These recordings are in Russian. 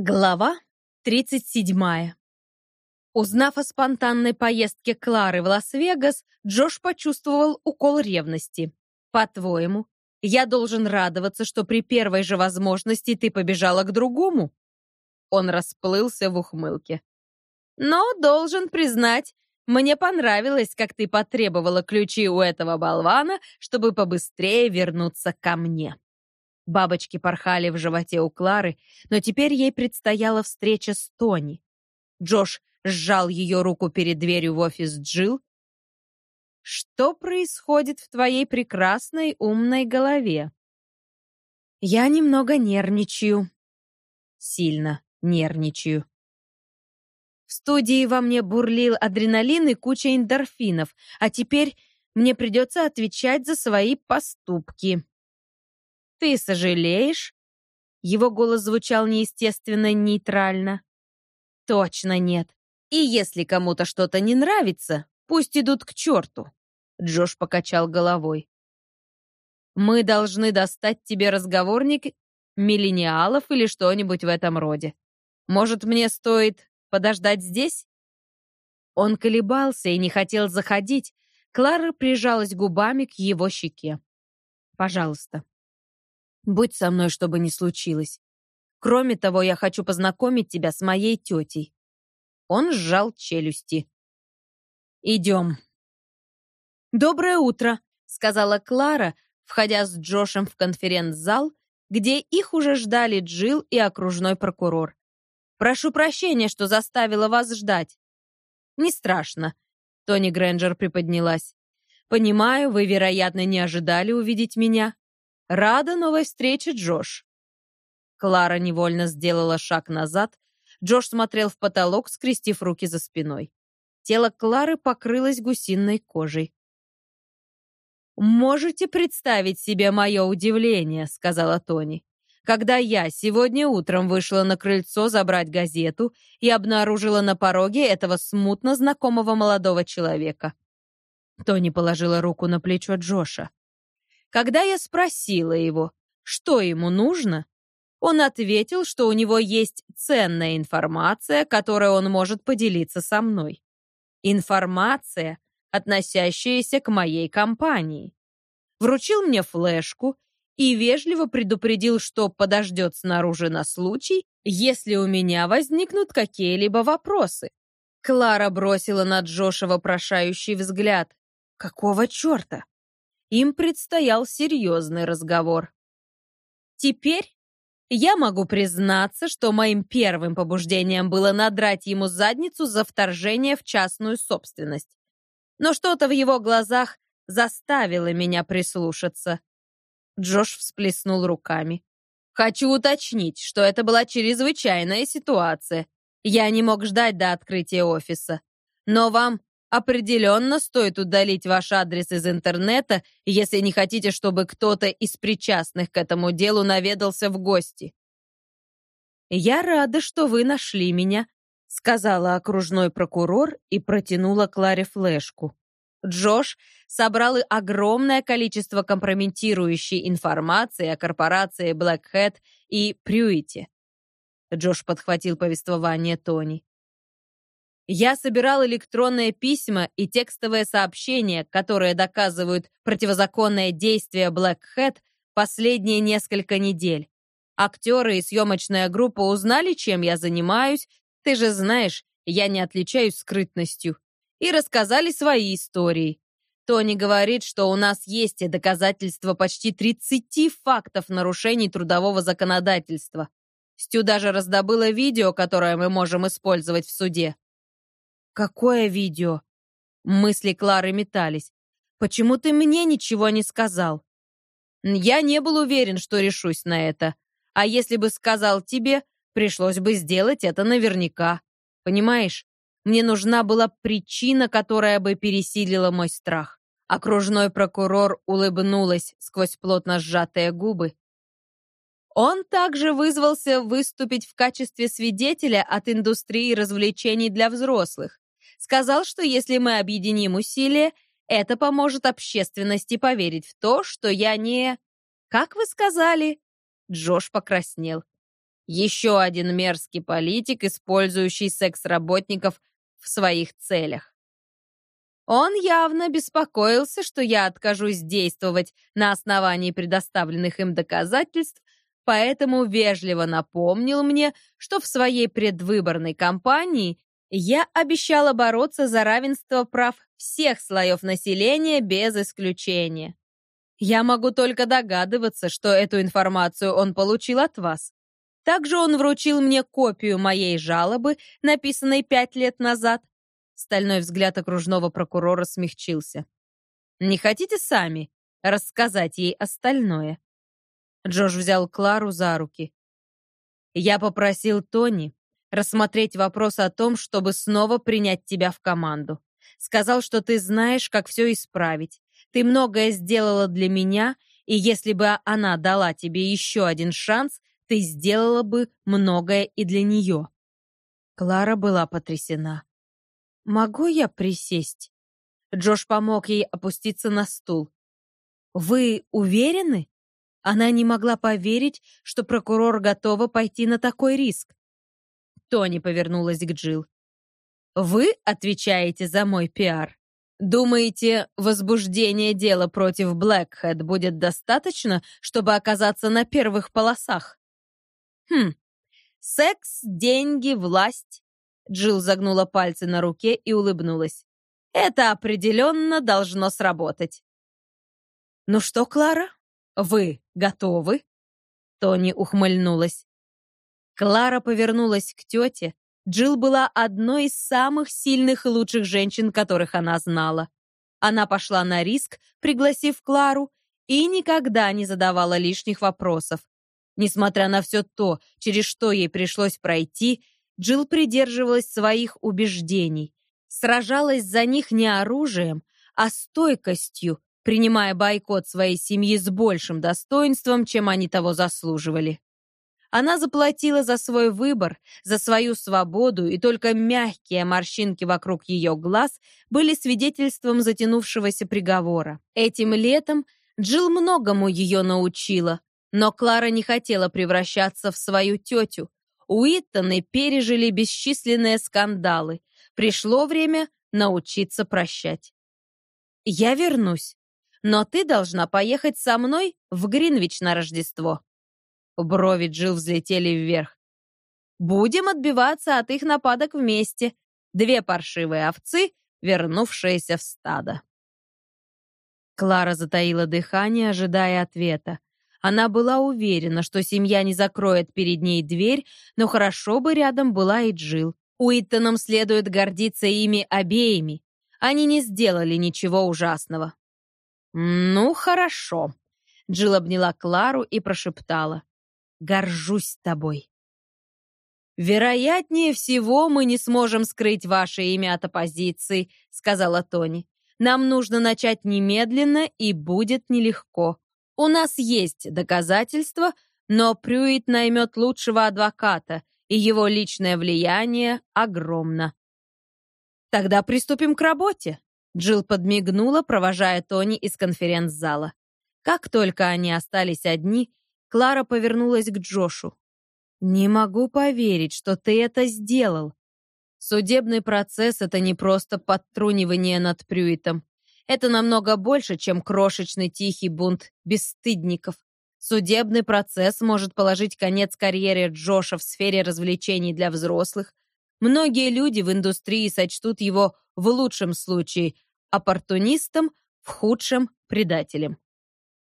Глава 37. Узнав о спонтанной поездке Клары в Лас-Вегас, Джош почувствовал укол ревности. «По-твоему, я должен радоваться, что при первой же возможности ты побежала к другому?» Он расплылся в ухмылке. «Но, должен признать, мне понравилось, как ты потребовала ключи у этого болвана, чтобы побыстрее вернуться ко мне». Бабочки порхали в животе у Клары, но теперь ей предстояла встреча с Тони. Джош сжал ее руку перед дверью в офис Джилл. «Что происходит в твоей прекрасной умной голове?» «Я немного нервничаю». «Сильно нервничаю». В студии во мне бурлил адреналин и куча эндорфинов, а теперь мне придется отвечать за свои поступки. «Ты сожалеешь?» Его голос звучал неестественно нейтрально. «Точно нет. И если кому-то что-то не нравится, пусть идут к черту». Джош покачал головой. «Мы должны достать тебе разговорник миллениалов или что-нибудь в этом роде. Может, мне стоит подождать здесь?» Он колебался и не хотел заходить. Клара прижалась губами к его щеке. «Пожалуйста, Будь со мной, что бы ни случилось. Кроме того, я хочу познакомить тебя с моей тетей». Он сжал челюсти. «Идем». «Доброе утро», — сказала Клара, входя с Джошем в конференц-зал, где их уже ждали Джилл и окружной прокурор. «Прошу прощения, что заставила вас ждать». «Не страшно», — Тони Грэнджер приподнялась. «Понимаю, вы, вероятно, не ожидали увидеть меня. Рада новой встрече, Джош. Клара невольно сделала шаг назад. Джош смотрел в потолок, скрестив руки за спиной. Тело Клары покрылось гусиной кожей. «Можете представить себе мое удивление», — сказала Тони, «когда я сегодня утром вышла на крыльцо забрать газету и обнаружила на пороге этого смутно знакомого молодого человека». Тони положила руку на плечо Джоша. Когда я спросила его, что ему нужно, он ответил, что у него есть ценная информация, которой он может поделиться со мной. Информация, относящаяся к моей компании. Вручил мне флешку и вежливо предупредил, что подождет снаружи на случай, если у меня возникнут какие-либо вопросы. Клара бросила на Джоша вопрошающий взгляд. Какого черта? Им предстоял серьезный разговор. Теперь я могу признаться, что моим первым побуждением было надрать ему задницу за вторжение в частную собственность. Но что-то в его глазах заставило меня прислушаться. Джош всплеснул руками. «Хочу уточнить, что это была чрезвычайная ситуация. Я не мог ждать до открытия офиса. Но вам Определенно стоит удалить ваш адрес из интернета, если не хотите, чтобы кто-то из причастных к этому делу наведался в гости. «Я рада, что вы нашли меня», — сказала окружной прокурор и протянула Кларе флешку. Джош собрал огромное количество компрометирующей информации о корпорации Black Hat и Прюите. Джош подхватил повествование Тони. Я собирал электронные письма и текстовые сообщения, которые доказывают противозаконное действие Black Hat последние несколько недель. Актеры и съемочная группа узнали, чем я занимаюсь, ты же знаешь, я не отличаюсь скрытностью, и рассказали свои истории. Тони говорит, что у нас есть и доказательства почти 30 фактов нарушений трудового законодательства. Стю даже раздобыла видео, которое мы можем использовать в суде. «Какое видео?» Мысли Клары метались. «Почему ты мне ничего не сказал?» «Я не был уверен, что решусь на это. А если бы сказал тебе, пришлось бы сделать это наверняка. Понимаешь, мне нужна была причина, которая бы пересилила мой страх». Окружной прокурор улыбнулась сквозь плотно сжатые губы. Он также вызвался выступить в качестве свидетеля от индустрии развлечений для взрослых. Сказал, что если мы объединим усилия, это поможет общественности поверить в то, что я не... Как вы сказали? Джош покраснел. Еще один мерзкий политик, использующий секс-работников в своих целях. Он явно беспокоился, что я откажусь действовать на основании предоставленных им доказательств, поэтому вежливо напомнил мне, что в своей предвыборной кампании я обещала бороться за равенство прав всех слоев населения без исключения. Я могу только догадываться, что эту информацию он получил от вас. Также он вручил мне копию моей жалобы, написанной пять лет назад. Стальной взгляд окружного прокурора смягчился. «Не хотите сами рассказать ей остальное?» Джош взял Клару за руки. «Я попросил Тони рассмотреть вопрос о том, чтобы снова принять тебя в команду. Сказал, что ты знаешь, как все исправить. Ты многое сделала для меня, и если бы она дала тебе еще один шанс, ты сделала бы многое и для нее». Клара была потрясена. «Могу я присесть?» Джош помог ей опуститься на стул. «Вы уверены?» Она не могла поверить, что прокурор готова пойти на такой риск. Тони повернулась к Джилл. «Вы отвечаете за мой пиар? Думаете, возбуждение дела против Блэкхэт будет достаточно, чтобы оказаться на первых полосах?» «Хм, секс, деньги, власть». Джилл загнула пальцы на руке и улыбнулась. «Это определенно должно сработать». «Ну что, Клара, вы готовы?» Тони ухмыльнулась. Клара повернулась к тете. Джилл была одной из самых сильных и лучших женщин, которых она знала. Она пошла на риск, пригласив Клару, и никогда не задавала лишних вопросов. Несмотря на все то, через что ей пришлось пройти, Джилл придерживалась своих убеждений, сражалась за них не оружием, а стойкостью, принимая бойкот своей семьи с большим достоинством, чем они того заслуживали. Она заплатила за свой выбор, за свою свободу, и только мягкие морщинки вокруг ее глаз были свидетельством затянувшегося приговора. Этим летом Джилл многому ее научила, но Клара не хотела превращаться в свою тетю. Уиттоны пережили бесчисленные скандалы. Пришло время научиться прощать. «Я вернусь, но ты должна поехать со мной в Гринвич на Рождество», Брови Джил взлетели вверх. «Будем отбиваться от их нападок вместе. Две паршивые овцы, вернувшиеся в стадо». Клара затаила дыхание, ожидая ответа. Она была уверена, что семья не закроет перед ней дверь, но хорошо бы рядом была и Джил. Уиттонам следует гордиться ими обеими. Они не сделали ничего ужасного. «Ну, хорошо», — Джилл обняла Клару и прошептала горжусь тобой. «Вероятнее всего, мы не сможем скрыть ваше имя от оппозиции», — сказала Тони. «Нам нужно начать немедленно, и будет нелегко. У нас есть доказательства, но Прюит наймет лучшего адвоката, и его личное влияние огромно». «Тогда приступим к работе», — Джилл подмигнула, провожая Тони из конференц-зала. Как только они остались одни, Клара повернулась к Джошу. «Не могу поверить, что ты это сделал. Судебный процесс — это не просто подтрунивание над Прюитом. Это намного больше, чем крошечный тихий бунт бесстыдников. Судебный процесс может положить конец карьере Джоша в сфере развлечений для взрослых. Многие люди в индустрии сочтут его в лучшем случае оппортунистом, в худшем — предателем.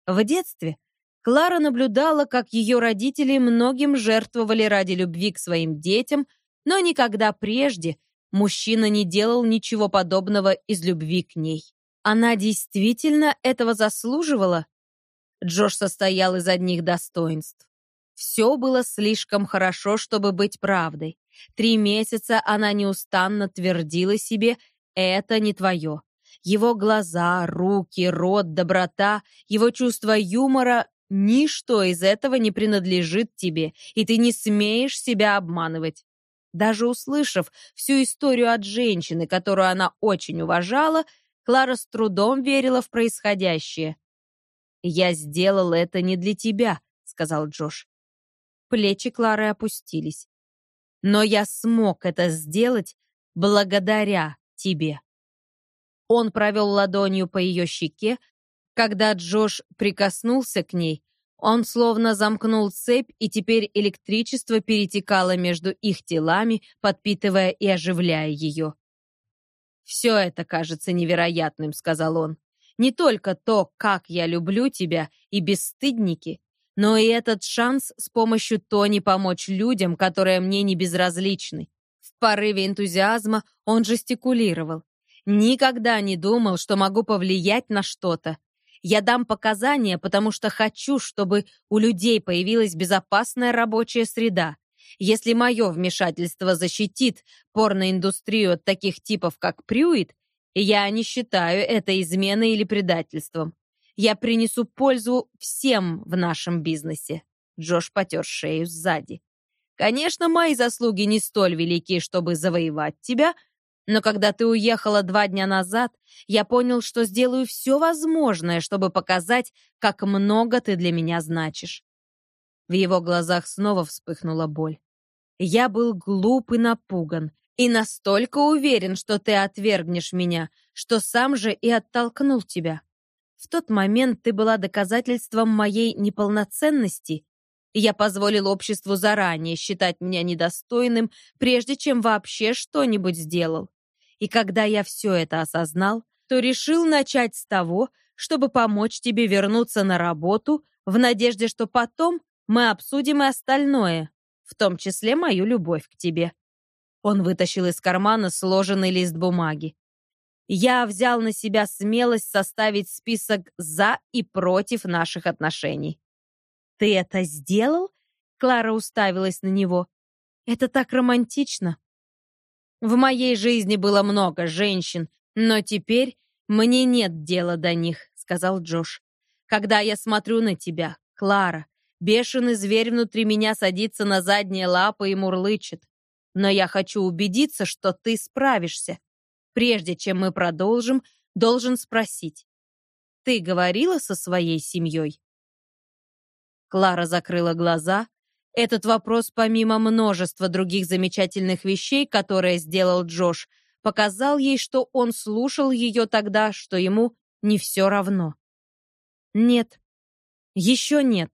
В детстве Клара наблюдала, как ее родители многим жертвовали ради любви к своим детям, но никогда прежде мужчина не делал ничего подобного из любви к ней. Она действительно этого заслуживала? Джош состоял из одних достоинств. Все было слишком хорошо, чтобы быть правдой. Три месяца она неустанно твердила себе «это не твое». Его глаза, руки, рот, доброта, его чувство юмора Ничто из этого не принадлежит тебе, и ты не смеешь себя обманывать. Даже услышав всю историю от женщины, которую она очень уважала, Клара с трудом верила в происходящее. «Я сделал это не для тебя», — сказал Джош. плечи Клары опустились. «Но я смог это сделать благодаря тебе». Он провел ладонью по ее щеке, когда Джош прикоснулся к ней, он словно замкнул цепь, и теперь электричество перетекало между их телами, подпитывая и оживляя ее. «Все это кажется невероятным», — сказал он. «Не только то, как я люблю тебя, и бесстыдники, но и этот шанс с помощью Тони помочь людям, которые мне не безразличны». В порыве энтузиазма он жестикулировал. «Никогда не думал, что могу повлиять на что-то, я дам показания, потому что хочу, чтобы у людей появилась безопасная рабочая среда. Если мое вмешательство защитит порноиндустрию от таких типов, как Прюит, я не считаю это изменой или предательством. Я принесу пользу всем в нашем бизнесе. Джош потер шею сзади. Конечно, мои заслуги не столь велики, чтобы завоевать тебя, но когда ты уехала два дня назад, я понял, что сделаю все возможное, чтобы показать, как много ты для меня значишь. В его глазах снова вспыхнула боль. Я был глуп и напуган, и настолько уверен, что ты отвергнешь меня, что сам же и оттолкнул тебя. В тот момент ты была доказательством моей неполноценности, и я позволил обществу заранее считать меня недостойным, прежде чем вообще что-нибудь сделал. И когда я все это осознал, то решил начать с того, чтобы помочь тебе вернуться на работу в надежде, что потом мы обсудим и остальное, в том числе мою любовь к тебе. Он вытащил из кармана сложенный лист бумаги. Я взял на себя смелость составить список «за» и «против» наших отношений. «Ты это сделал?» Клара уставилась на него. «Это так романтично». В моей жизни было много женщин, но теперь мне нет дела до них», — сказал Джош. «Когда я смотрю на тебя, Клара, бешеный зверь внутри меня садится на задние лапы и мурлычет. Но я хочу убедиться, что ты справишься. Прежде чем мы продолжим, должен спросить. Ты говорила со своей семьей?» Клара закрыла глаза, этот вопрос, помимо множества других замечательных вещей, которые сделал Джош, показал ей, что он слушал ее тогда, что ему не все равно. Нет, еще нет.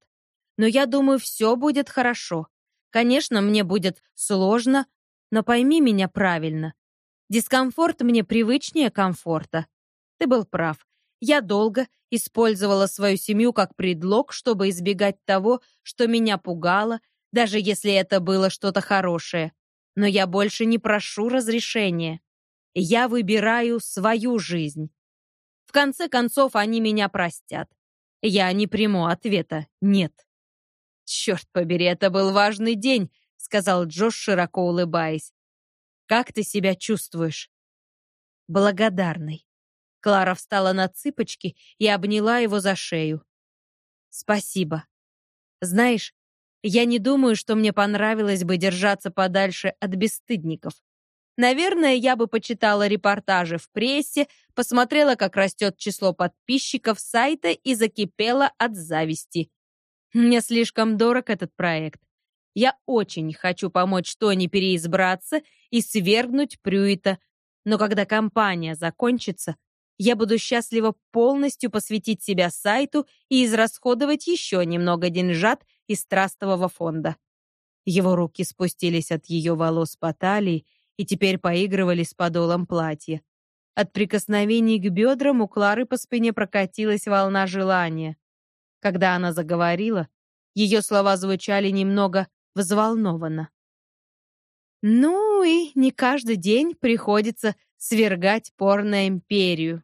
Но я думаю, все будет хорошо. Конечно, мне будет сложно, но пойми меня правильно. Дискомфорт мне привычнее комфорта. Ты был прав. Я долго использовала свою семью как предлог, чтобы избегать того, что меня пугало, даже если это было что-то хорошее. Но я больше не прошу разрешения. Я выбираю свою жизнь. В конце концов, они меня простят. Я не приму ответа «нет». «Черт побери, это был важный день», — сказал Джош, широко улыбаясь. «Как ты себя чувствуешь?» «Благодарный». Клара встала на цыпочки и обняла его за шею. «Спасибо. Знаешь, я не думаю, что мне понравилось бы держаться подальше от бесстыдников. Наверное, я бы почитала репортажи в прессе, посмотрела, как растет число подписчиков сайта и закипела от зависти. Мне слишком дорог этот проект. Я очень хочу помочь Тони переизбраться и свергнуть Прюита, но когда кампания закончится, я буду счастлива полностью посвятить себя сайту и израсходовать еще немного деньжат из трастового фонда. Его руки спустились от ее волос по талии и теперь поигрывали с подолом платья. От прикосновений к бедрам у Клары по спине прокатилась волна желания. Когда она заговорила, ее слова звучали немного взволнованно. «Ну и не каждый день приходится свергать порно-империю»,